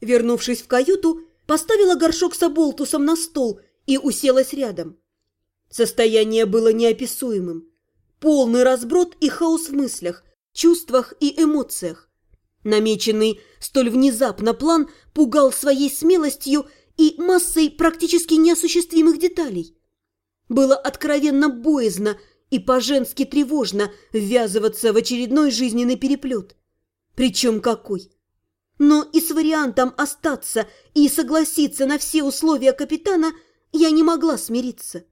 Вернувшись в каюту, поставила горшок с оболтусом на стол и уселась рядом. Состояние было неописуемым. Полный разброд и хаос в мыслях, чувствах и эмоциях. Намеченный столь внезапно план пугал своей смелостью и массой практически неосуществимых деталей. Было откровенно боязно и по-женски тревожно ввязываться в очередной жизненный переплет. Причем какой? Но и с вариантом остаться и согласиться на все условия капитана я не могла смириться.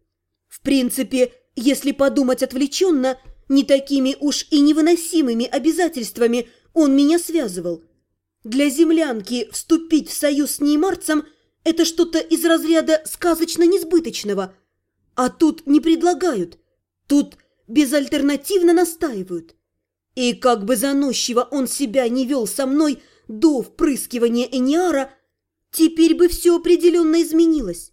В принципе, если подумать отвлеченно, не такими уж и невыносимыми обязательствами он меня связывал. Для землянки вступить в союз с неймарцем – это что-то из разряда сказочно-несбыточного. А тут не предлагают, тут безальтернативно настаивают. И как бы заносчиво он себя не вел со мной – до впрыскивания Эниара, теперь бы все определенно изменилось.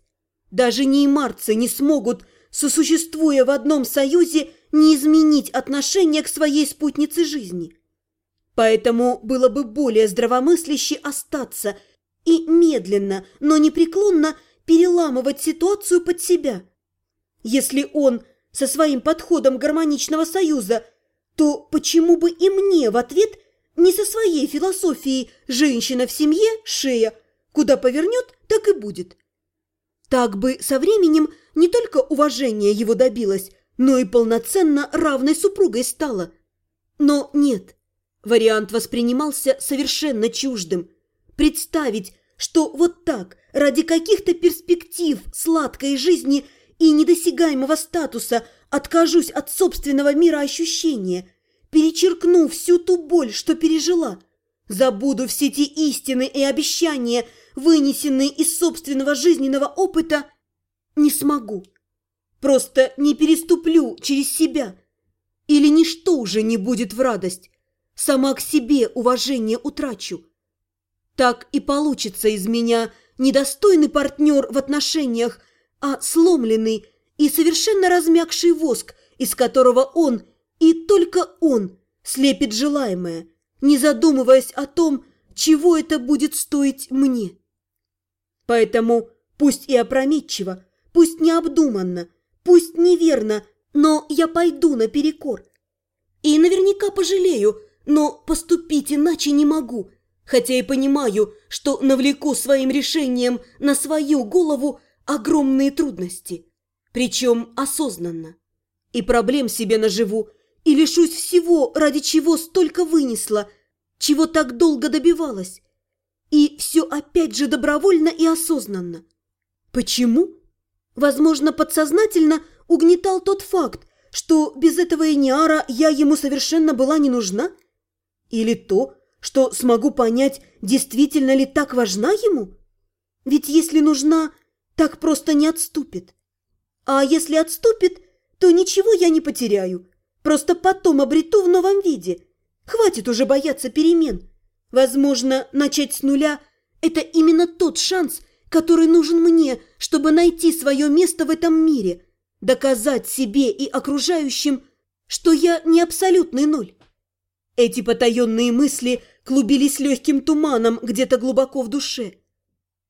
Даже неймарцы не смогут, сосуществуя в одном союзе, не изменить отношение к своей спутнице жизни. Поэтому было бы более здравомысляще остаться и медленно, но непреклонно переламывать ситуацию под себя. Если он со своим подходом гармоничного союза, то почему бы и мне в ответ не со своей философией «женщина в семье – шея», куда повернет, так и будет. Так бы со временем не только уважение его добилось, но и полноценно равной супругой стала. Но нет, вариант воспринимался совершенно чуждым. Представить, что вот так, ради каких-то перспектив сладкой жизни и недосягаемого статуса откажусь от собственного мира ощущения – перечеркну всю ту боль, что пережила. Забуду все те истины и обещания, вынесенные из собственного жизненного опыта, не смогу. Просто не переступлю через себя. Или ничто уже не будет в радость. Сама к себе уважение утрачу. Так и получится из меня недостойный партнер в отношениях, а сломленный и совершенно размягший воск, из которого он – и только он слепит желаемое, не задумываясь о том, чего это будет стоить мне. Поэтому пусть и опрометчиво, пусть необдуманно, пусть неверно, но я пойду наперекор. И наверняка пожалею, но поступить иначе не могу, хотя и понимаю, что навлеку своим решением на свою голову огромные трудности, причем осознанно. И проблем себе наживу, и лишусь всего, ради чего столько вынесла, чего так долго добивалась. И все опять же добровольно и осознанно. Почему? Возможно, подсознательно угнетал тот факт, что без этого Эниара я ему совершенно была не нужна? Или то, что смогу понять, действительно ли так важна ему? Ведь если нужна, так просто не отступит. А если отступит, то ничего я не потеряю – Просто потом обрету в новом виде. Хватит уже бояться перемен. Возможно, начать с нуля – это именно тот шанс, который нужен мне, чтобы найти свое место в этом мире, доказать себе и окружающим, что я не абсолютный ноль. Эти потаенные мысли клубились легким туманом где-то глубоко в душе.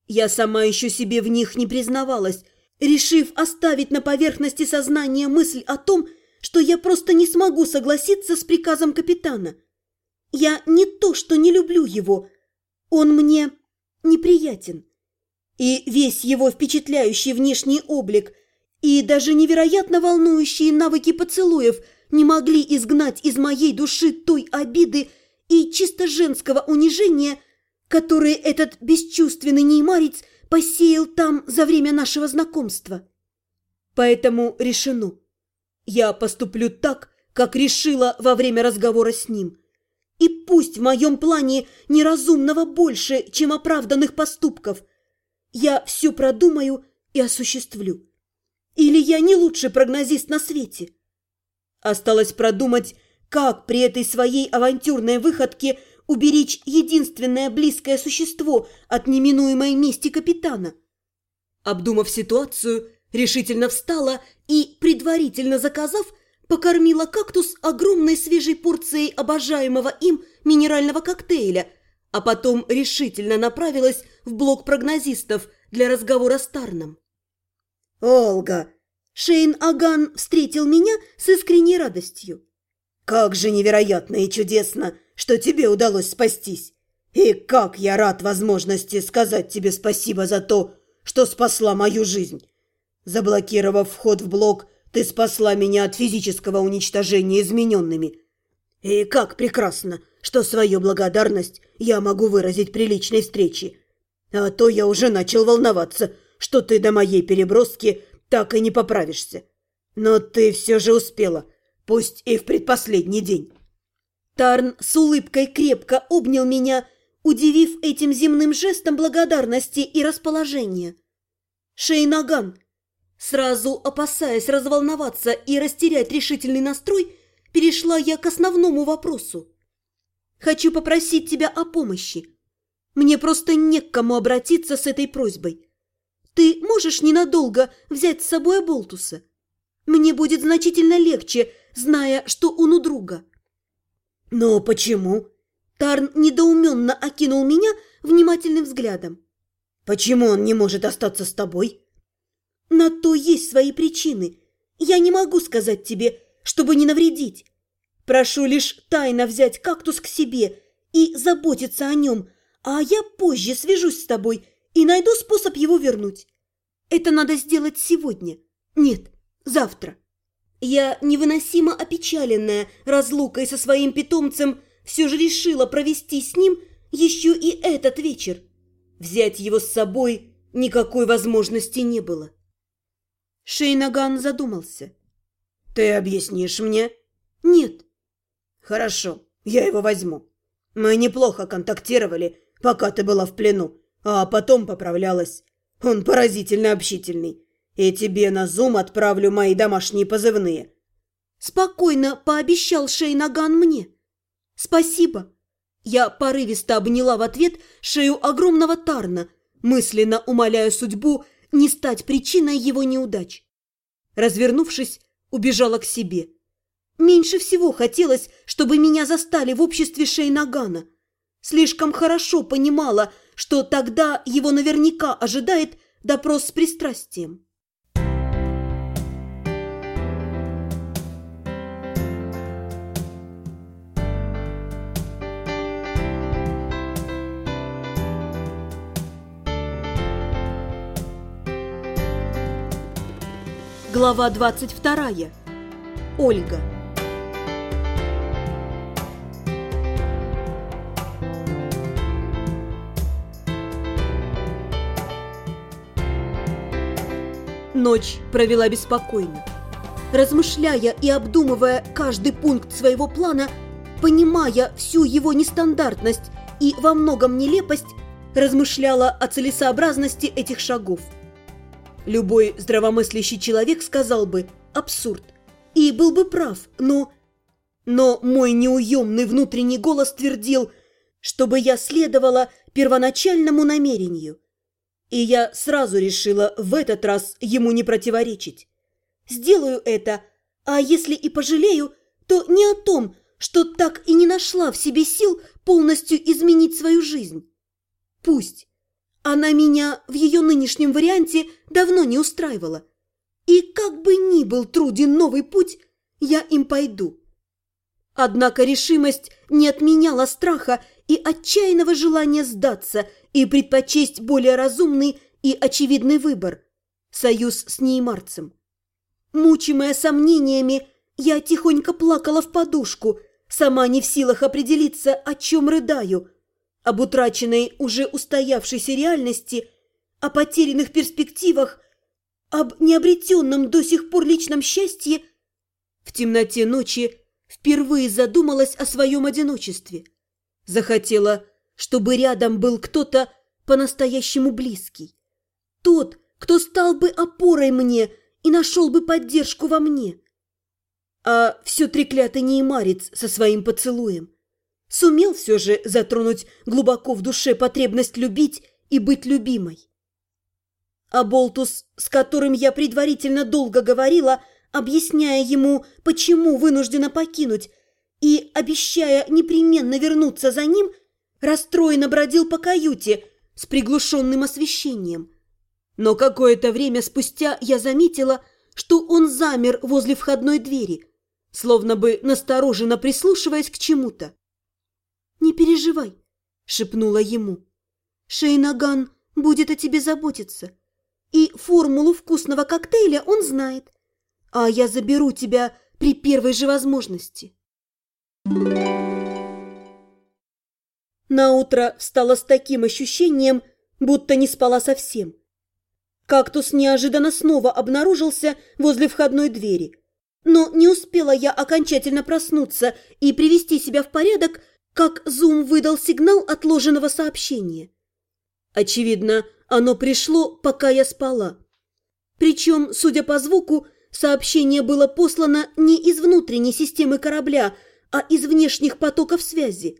Я сама еще себе в них не признавалась, решив оставить на поверхности сознания мысль о том, что я просто не смогу согласиться с приказом капитана. Я не то, что не люблю его, он мне неприятен. И весь его впечатляющий внешний облик и даже невероятно волнующие навыки поцелуев не могли изгнать из моей души той обиды и чисто женского унижения, которые этот бесчувственный неймарец посеял там за время нашего знакомства. Поэтому решено. Я поступлю так, как решила во время разговора с ним. И пусть в моем плане неразумного больше, чем оправданных поступков, я все продумаю и осуществлю. Или я не лучший прогнозист на свете? Осталось продумать, как при этой своей авантюрной выходке уберечь единственное близкое существо от неминуемой мести капитана. Обдумав ситуацию, решительно встала и, предварительно заказав, покормила кактус огромной свежей порцией обожаемого им минерального коктейля, а потом решительно направилась в блок прогнозистов для разговора с Тарном. «Олга!» Шейн Аган встретил меня с искренней радостью. «Как же невероятно и чудесно, что тебе удалось спастись! И как я рад возможности сказать тебе спасибо за то, что спасла мою жизнь! Заблокировав вход в блок, ты спасла меня от физического уничтожения измененными. И как прекрасно, что свою благодарность я могу выразить при личной встрече. А то я уже начал волноваться, что ты до моей переброски так и не поправишься. Но ты все же успела, пусть и в предпоследний день». Тарн с улыбкой крепко обнял меня, удивив этим земным жестом благодарности и расположения. Шейнаган, сразу опасаясь разволноваться и растерять решительный настрой, перешла я к основному вопросу. «Хочу попросить тебя о помощи. Мне просто не к кому обратиться с этой просьбой. Ты можешь ненадолго взять с собой Болтуса? Мне будет значительно легче, зная, что он у друга». «Но почему?» Тарн недоуменно окинул меня внимательным взглядом. «Почему он не может остаться с тобой?» «На то есть свои причины. Я не могу сказать тебе, чтобы не навредить. Прошу лишь тайно взять кактус к себе и заботиться о нем, а я позже свяжусь с тобой и найду способ его вернуть. Это надо сделать сегодня. Нет, завтра. Я, невыносимо опечаленная разлукой со своим питомцем, все же решила провести с ним еще и этот вечер. Взять его с собой никакой возможности не было. Шейнаган задумался. «Ты объяснишь мне?» «Нет». «Хорошо, я его возьму. Мы неплохо контактировали, пока ты была в плену, а потом поправлялась. Он поразительно общительный. И тебе на зум отправлю мои домашние позывные». Спокойно пообещал Шейнаган мне. «Спасибо». Я порывисто обняла в ответ шею огромного Тарна, мысленно умоляя судьбу не стать причиной его неудач. Развернувшись, убежала к себе. Меньше всего хотелось, чтобы меня застали в обществе Шейнагана. Слишком хорошо понимала, что тогда его наверняка ожидает допрос с пристрастием. Глава 22. Ольга. Ночь провела беспокойно. Размышляя и обдумывая каждый пункт своего плана, понимая всю его нестандартность и во многом нелепость, размышляла о целесообразности этих шагов. Любой здравомыслящий человек сказал бы «абсурд» и был бы прав, но... Но мой неуемный внутренний голос твердил, чтобы я следовала первоначальному намерению. И я сразу решила в этот раз ему не противоречить. Сделаю это, а если и пожалею, то не о том, что так и не нашла в себе сил полностью изменить свою жизнь. Пусть. Она меня в ее нынешнем варианте давно не устраивала. И как бы ни был труден новый путь, я им пойду. Однако решимость не отменяла страха и отчаянного желания сдаться и предпочесть более разумный и очевидный выбор – союз с неймарцем. Мучимая сомнениями, я тихонько плакала в подушку, сама не в силах определиться, о чем рыдаю, об утраченной уже устоявшейся реальности, о потерянных перспективах, об необретенном до сих пор личном счастье. В темноте ночи впервые задумалась о своем одиночестве. Захотела, чтобы рядом был кто-то по-настоящему близкий. Тот, кто стал бы опорой мне и нашел бы поддержку во мне. А все треклятый неймарец со своим поцелуем. Сумел все же затронуть глубоко в душе потребность любить и быть любимой. А Болтус, с которым я предварительно долго говорила, объясняя ему, почему вынуждена покинуть, и, обещая непременно вернуться за ним, расстроенно бродил по каюте с приглушенным освещением. Но какое-то время спустя я заметила, что он замер возле входной двери, словно бы настороженно прислушиваясь к чему-то. «Не переживай», — шепнула ему. «Шейнаган будет о тебе заботиться, и формулу вкусного коктейля он знает, а я заберу тебя при первой же возможности». Наутро встала с таким ощущением, будто не спала совсем. Кактус неожиданно снова обнаружился возле входной двери. Но не успела я окончательно проснуться и привести себя в порядок, как Зум выдал сигнал отложенного сообщения. Очевидно, оно пришло, пока я спала. Причем, судя по звуку, сообщение было послано не из внутренней системы корабля, а из внешних потоков связи.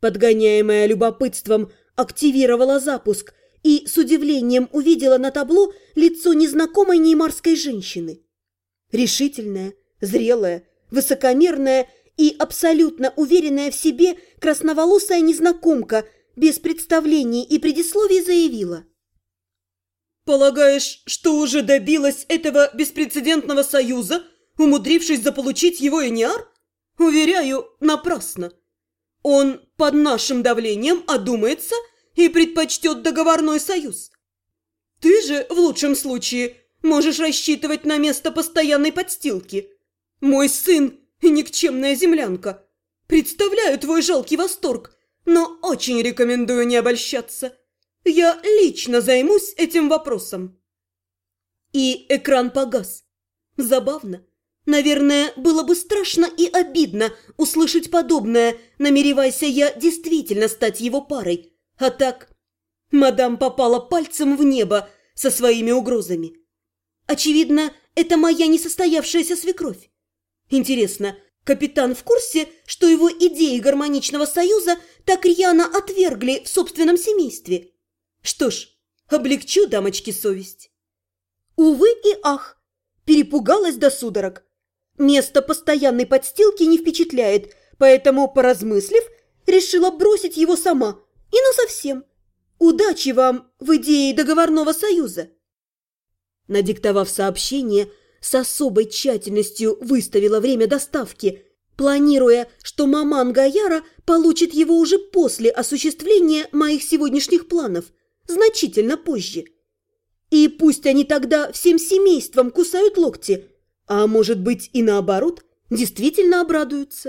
Подгоняемая любопытством, активировала запуск и с удивлением увидела на табло лицо незнакомой неймарской женщины. Решительная, зрелая, высокомерная и абсолютно уверенная в себе красноволосая незнакомка без представлений и предисловий заявила. «Полагаешь, что уже добилась этого беспрецедентного союза, умудрившись заполучить его Эниар? Уверяю, напрасно. Он под нашим давлением одумается и предпочтет договорной союз. Ты же, в лучшем случае, можешь рассчитывать на место постоянной подстилки. Мой сын и никчемная землянка. Представляю твой жалкий восторг, но очень рекомендую не обольщаться. Я лично займусь этим вопросом. И экран погас. Забавно. Наверное, было бы страшно и обидно услышать подобное, намеревайся я действительно стать его парой. А так, мадам попала пальцем в небо со своими угрозами. Очевидно, это моя несостоявшаяся свекровь. Интересно, капитан в курсе, что его идеи гармоничного союза так рьяно отвергли в собственном семействе? Что ж, облегчу дамочке совесть. Увы и ах, перепугалась до судорог. Место постоянной подстилки не впечатляет, поэтому, поразмыслив, решила бросить его сама и насовсем. Удачи вам в идее договорного союза. Надиктовав сообщение, с особой тщательностью выставила время доставки, планируя, что маман Гаяра получит его уже после осуществления моих сегодняшних планов, значительно позже. И пусть они тогда всем семейством кусают локти – а может быть и наоборот, действительно обрадуются.